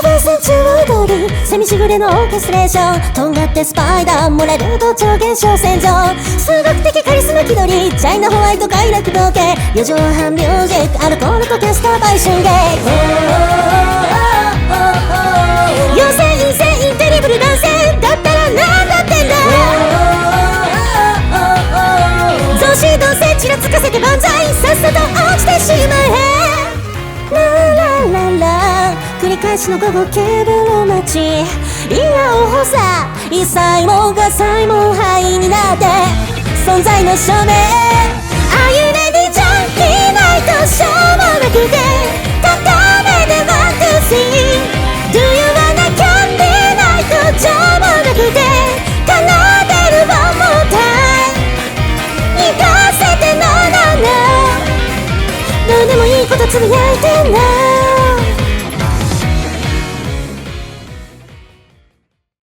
計算中通りセミしぐれのオーケストレーション。とんがってスパイダー漏れると超現象戦場。数学的カリスマ気取りチャイナホワイト快楽統計四畳半ミュージックアルコールとテスター売春芸繰り返しの午後ケーブルを待ちいやおほさ一切もが才も灰になって存在の証明。あゆねにジャンキーナイトしょうもなくて片目でワンツースリー Do you wanna candy night 情もなくて奏でる one more time 行かせて no no no どうでもいいことつぶやいてない